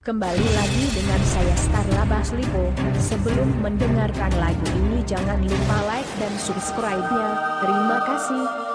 Kembali lagi dengan saya Starla Baslipo, sebelum mendengarkan lagu ini jangan lupa like dan subscribe-nya, terima kasih.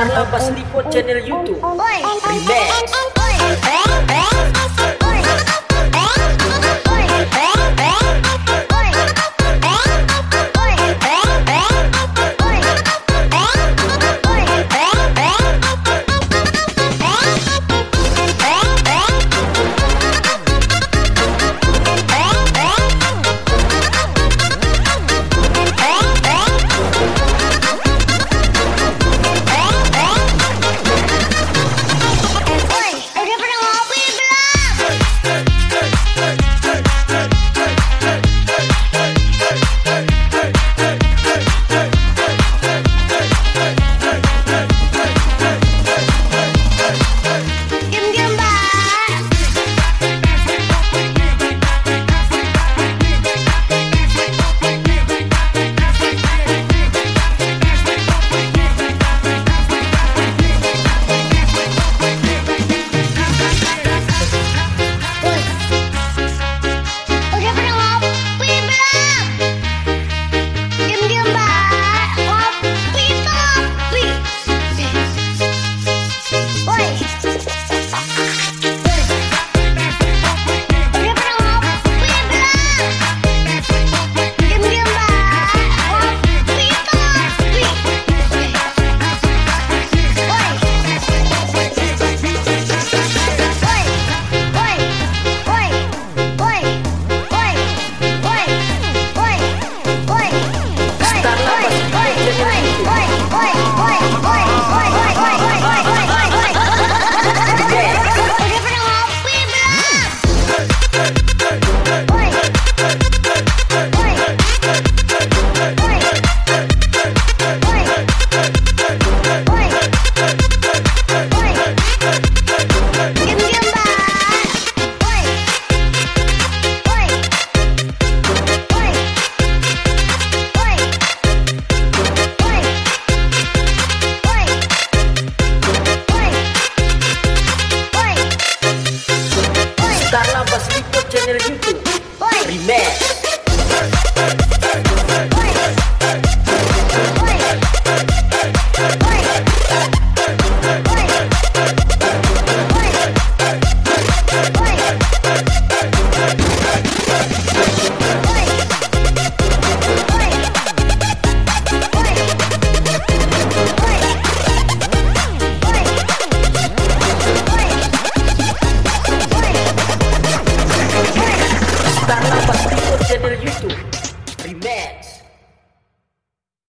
jangan lupa Slipot channel YouTube. Oi.